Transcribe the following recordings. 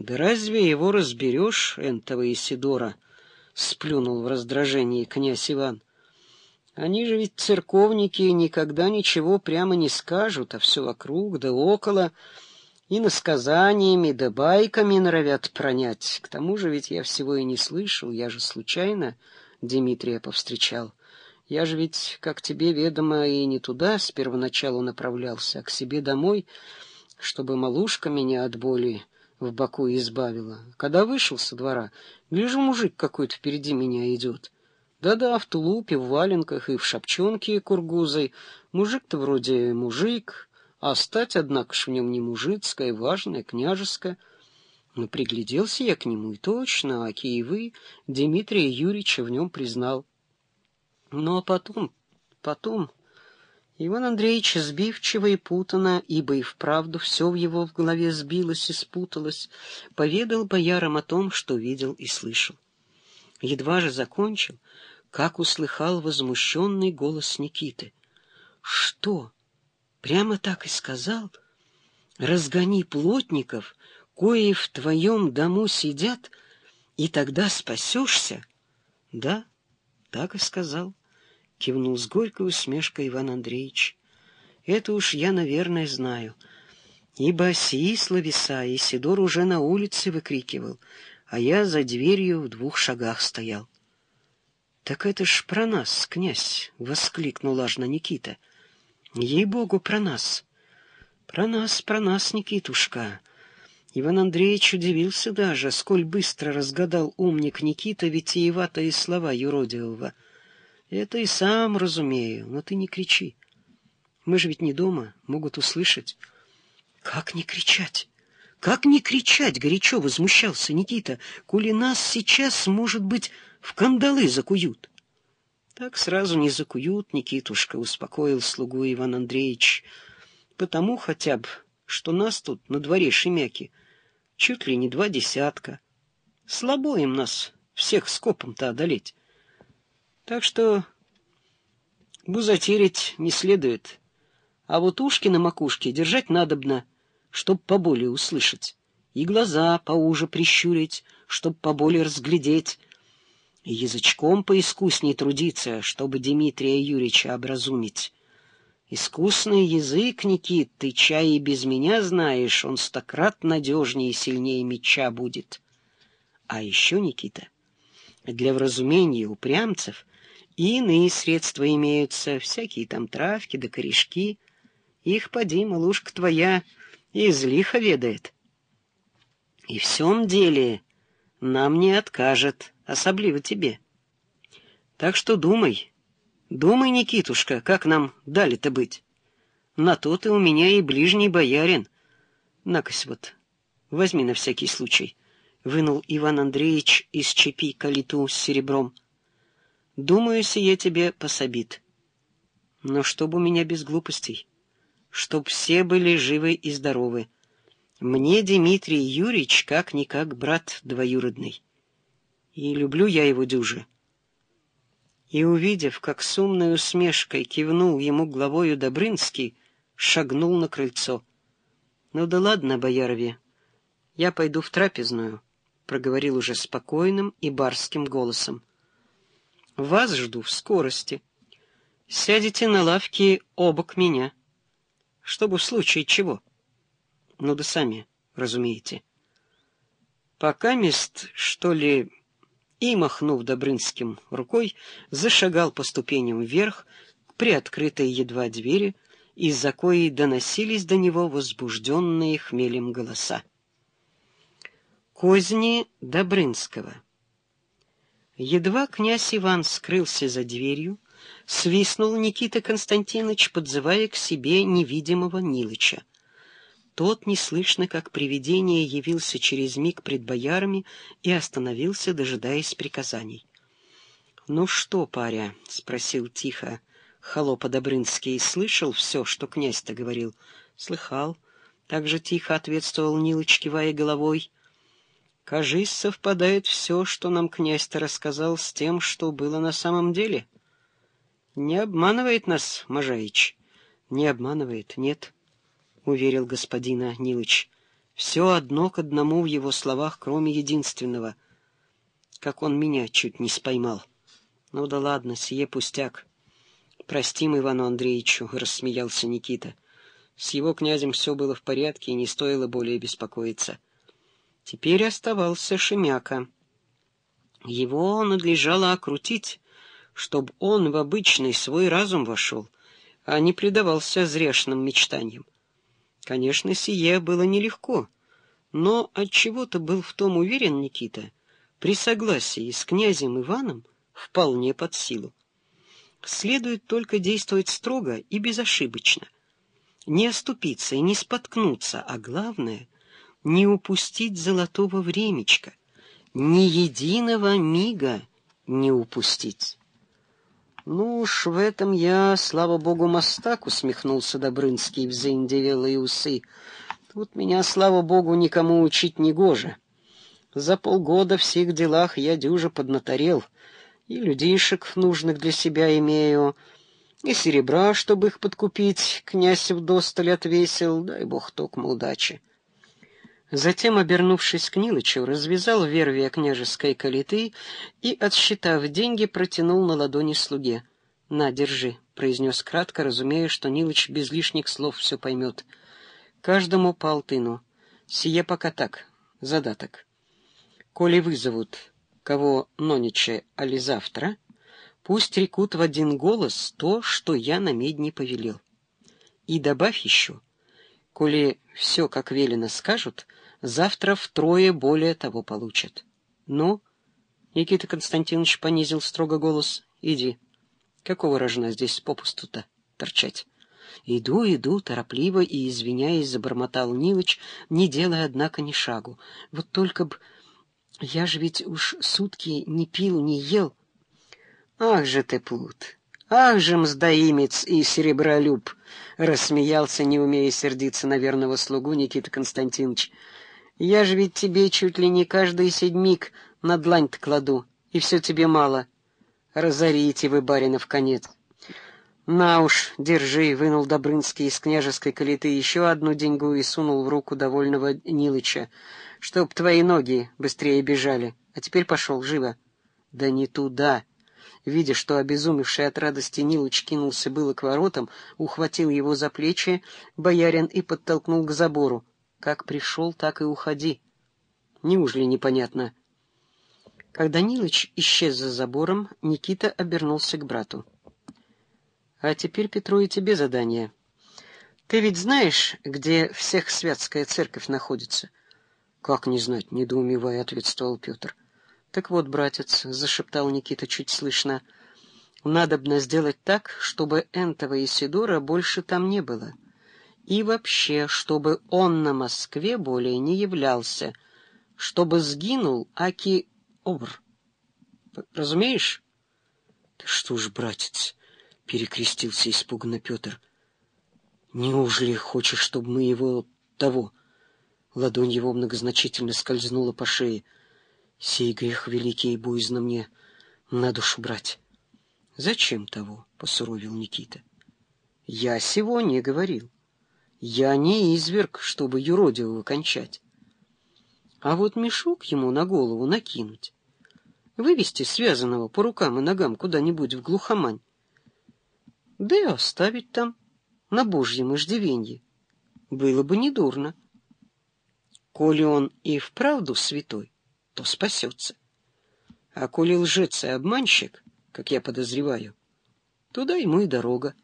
Да разве его разберешь, энтого Исидора? Сплюнул в раздражении князь Иван. Они же ведь церковники никогда ничего прямо не скажут, а все вокруг да около, и насказаниями да байками норовят пронять. К тому же ведь я всего и не слышал, я же случайно Дмитрия повстречал. Я же ведь, как тебе ведомо, и не туда с первоначалу направлялся, а к себе домой, чтобы малушка меня от боли в боку избавила. Когда вышел со двора, гляжу, мужик какой-то впереди меня идет. Да-да, в тулупе, в валенках и в шапчонке кургузой. Мужик-то вроде мужик, а стать, однако ж, в нем не мужицкая, важная, княжеская. Но пригляделся я к нему, и точно, а Киевы Дмитрия Юрьевича в нем признал. Ну а потом, потом... Иван Андреевич сбивчиво и путано, ибо и вправду все в его в голове сбилось и спуталось, поведал боярам о том, что видел и слышал. Едва же закончил, как услыхал возмущенный голос Никиты. «Что? Прямо так и сказал? Разгони плотников, кои в твоем дому сидят, и тогда спасешься?» «Да, так и сказал». — кивнул с горькой усмешкой Иван Андреевич. «Это уж я, наверное, знаю, ибо сии словеса Исидор уже на улице выкрикивал, а я за дверью в двух шагах стоял». «Так это ж про нас, князь!» — воскликнул аж Никита. «Ей-богу, про нас!» «Про нас, про нас, Никитушка!» Иван Андреевич удивился даже, сколь быстро разгадал умник Никита витиеватые слова юродивого — это и сам разумею, но ты не кричи. Мы же ведь не дома, могут услышать. Как не кричать? Как не кричать? Горячо возмущался Никита. Коли нас сейчас, может быть, в кандалы закуют. Так сразу не закуют, Никитушка, успокоил слугу Иван Андреевич. Потому хотя бы, что нас тут на дворе шемяки чуть ли не два десятка. Слабо им нас всех скопом-то одолеть. Так что бузатерить не следует, а вот ушки на макушке держать надобно, чтоб поболее услышать, и глаза поуже прищурить, чтоб поболее разглядеть, и язычком поискусней трудиться, чтобы Дмитрия Юрьевича образумить. Искусный язык, Никит, ты чай и без меня знаешь, он стократ надежнее и сильнее меча будет. А еще, Никита, для вразумения упрямцев и иные средства имеются, всякие там травки да корешки. Их, поди, малушка твоя, из лиха ведает. И в всем деле нам не откажет, особливо тебе. Так что думай, думай, Никитушка, как нам дали-то быть. На то ты у меня и ближний боярин. Накось вот, возьми на всякий случай. Вынул Иван Андреевич из чепи калиту с серебром — Думаю, сие тебе пособит. Но чтоб у меня без глупостей, чтоб все были живы и здоровы. Мне Дмитрий Юрьевич как-никак брат двоюродный. И люблю я его дюже. И, увидев, как с умной усмешкой кивнул ему главою Добрынский, шагнул на крыльцо. — Ну да ладно, боярове, я пойду в трапезную, — проговорил уже спокойным и барским голосом. Вас жду в скорости. Сядете на лавке обок меня, чтобы в случае чего. Ну да сами, разумеете. Пока мест, что ли, и, махнув Добрынским рукой, зашагал по ступеням вверх к приоткрытой едва двери, из-за коей доносились до него возбужденные хмелем голоса. Козни Добрынского Едва князь Иван скрылся за дверью, свистнул Никита Константинович, подзывая к себе невидимого Нилыча. Тот, неслышно, как привидение, явился через миг пред боярами и остановился, дожидаясь приказаний. — Ну что, паря? — спросил тихо холопа Добрынский. — Слышал все, что князь-то говорил? — Слыхал. Так же тихо ответствовал Нилыч, кивая головой. Кажись, совпадает все, что нам князь-то рассказал, с тем, что было на самом деле. Не обманывает нас Можаич? Не обманывает, нет, — уверил господина Нилыч. Все одно к одному в его словах, кроме единственного, как он меня чуть не споймал. Ну да ладно, сие пустяк. Простим Ивану Андреевичу, — рассмеялся Никита. С его князем все было в порядке, и не стоило более беспокоиться. Теперь оставался Шемяка. Его надлежало окрутить, чтобы он в обычный свой разум вошел, а не предавался зрешным мечтаниям. Конечно, сие было нелегко, но от чего то был в том уверен Никита, при согласии с князем Иваном вполне под силу. Следует только действовать строго и безошибочно, не оступиться и не споткнуться, а главное — не упустить золотого времечка, ни единого мига не упустить. Ну уж в этом я, слава богу, мастак, усмехнулся Добрынский в заиндевелые усы. Тут меня, слава богу, никому учить не гоже. За полгода в всех делах я дюже поднаторел — и людишек нужных для себя имею, и серебра, чтобы их подкупить, князь вдосталь отвесил, дай бог токмо удачи. Затем, обернувшись к Нилычу, развязал вервия княжеской калиты и, отсчитав деньги, протянул на ладони слуге. — На, держи, — произнес кратко, разумея, что Нилыч без лишних слов все поймет. — Каждому по алтыну. Сие пока так, задаток. Коли вызовут кого нониче, али завтра, пусть рекут в один голос то, что я на медне повелел. И добавь еще, коли все, как велено, скажут, завтра втрое более того получат. Ну, Никита Константинович понизил строго голос, иди. Какого рожна здесь попусту-то торчать? Иду, иду, торопливо и, извиняясь, забормотал Нилыч, не делая, однако, ни шагу. Вот только б... Я же ведь уж сутки не пил, не ел. Ах же ты, плут! Ах же, мздоимец и серебролюб! Рассмеялся, не умея сердиться на верного слугу Никита Константинович. Я же ведь тебе чуть ли не каждый седьмик на длань-то кладу, и все тебе мало. Разорите вы, барина, в конец. На уж, держи, вынул Добрынский из княжеской калиты еще одну деньгу и сунул в руку довольного Нилыча чтоб твои ноги быстрее бежали. А теперь пошел, живо. Да не туда. Видя, что обезумевший от радости Нилыч кинулся было к воротам, ухватил его за плечи боярин и подтолкнул к забору. Как пришел, так и уходи. Неужели непонятно? Когда Нилыч исчез за забором, Никита обернулся к брату. — А теперь, Петру, и тебе задание. Ты ведь знаешь, где всех святская церковь находится? Как не знать, недоумевая, ответствовал Петр. Так вот, братец, зашептал Никита чуть слышно, надобно сделать так, чтобы Энтова Исидора больше там не было. И вообще, чтобы он на Москве более не являлся, чтобы сгинул Аки Овр. Разумеешь? Ты что ж, братец, перекрестился испуганно Петр. Неужели хочешь, чтобы мы его того Ладонь его многозначительно скользнула по шее. «Сей грех великий и буйзно мне на душу брать». «Зачем того?» — посуровил Никита. «Я сего не говорил. Я не изверг, чтобы юродивого кончать. А вот мешок ему на голову накинуть, вывести связанного по рукам и ногам куда-нибудь в глухомань, да и оставить там, на божьем иждивенье, было бы недурно». Коли он и вправду святой, то спасется. А коли лжец и обманщик, как я подозреваю, туда ему и дорога.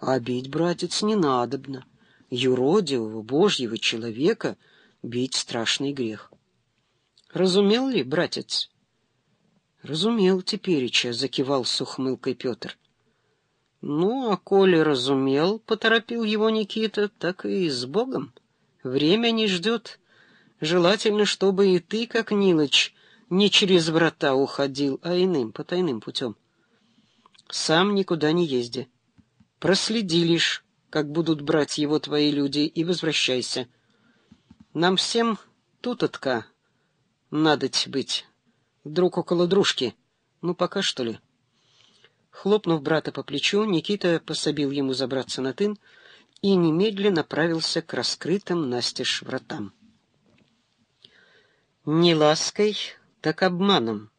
А бить, братец, не надобно. Юродивого, божьего человека бить страшный грех. Разумел ли, братец? Разумел тепереча, закивал с ухмылкой Петр. Ну, а коли разумел, поторопил его Никита, так и с Богом. Время не ждет. Желательно, чтобы и ты, как Нилыч, не через врата уходил, а иным, потайным путем. Сам никуда не езди. Проследи лишь, как будут брать его твои люди, и возвращайся. Нам всем тут-отка надоть быть. Друг около дружки. Ну, пока что ли. Хлопнув брата по плечу, Никита пособил ему забраться на тын и немедленно направился к раскрытым настежь вратам. Не лаской, так обманом.